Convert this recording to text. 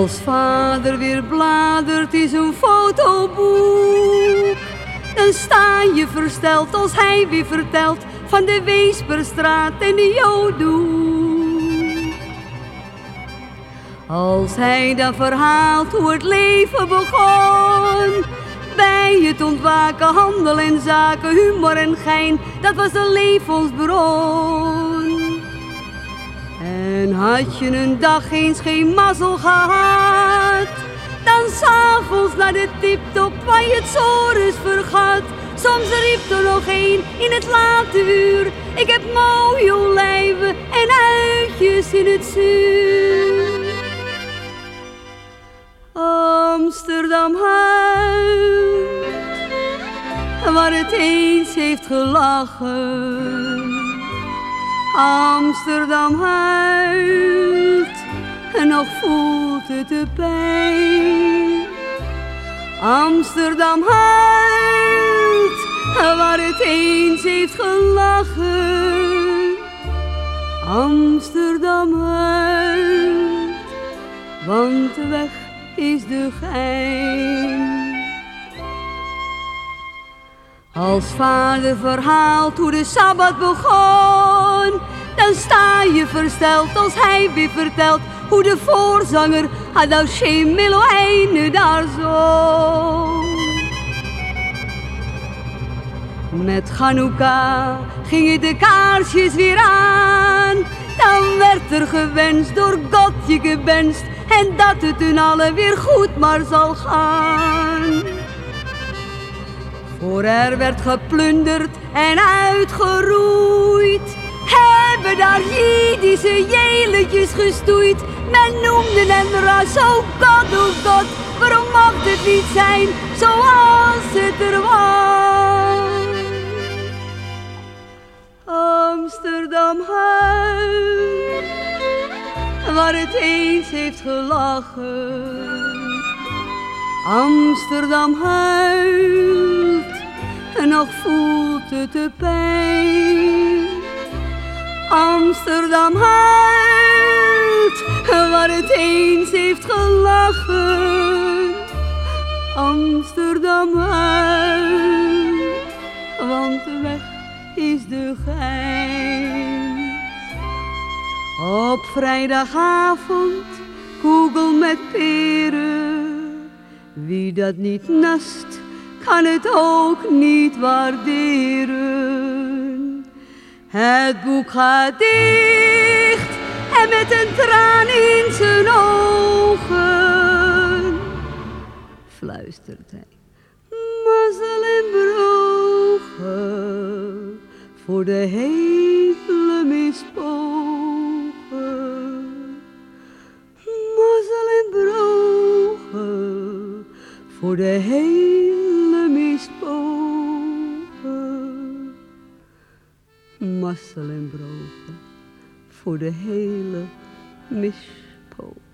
Als vader weer bladert in zijn fotoboek, dan sta je versteld als hij weer vertelt van de Weesperstraat en de Jodoe. Als hij dan verhaalt hoe het leven begon, bij het ontwaken, handel en zaken, humor en gein, dat was de levensbron. En had je een dag eens geen mazzel gehad, dan s'avonds naar de tiptop waar je het sores vergat. Soms riep er nog een in het late uur, ik heb mooie olijven en uitjes in het zuur. Amsterdam huilt, waar het eens heeft gelachen. Amsterdam huilt en nog voelt het de pijn. Amsterdam huilt, waar het eens heeft gelachen. Amsterdam huilt, want de weg is de gein. Als vader verhaalt hoe de Sabbat begon, versteld als hij weer vertelt hoe de voorzanger Adal Shemelo einde daar zong. Met Chanukka gingen de kaarsjes weer aan, dan werd er gewenst door God je gewenst en dat het hun allen weer goed maar zal gaan. Voor er werd geplunderd en uitgeroeid, hebben daar Jiddische jeletjes gestoeid. Men noemde hem oh God, waarom mag het niet zijn zoals het er was? Amsterdam huis, waar het eens heeft gelachen. Amsterdam huilt en nog voelt het de pijn. Amsterdam huilt waar het eens heeft gelachen. Amsterdam huilt, want de weg is de gein. Op vrijdagavond koegel met peren. Wie dat niet nast, kan het ook niet waarderen. Het boek gaat dicht en met een traan in zijn ogen fluistert hij. Mazzel en brogen voor de hele mispogen. Mazzel en brogen voor de hele Mazzel en voor de hele mispogen.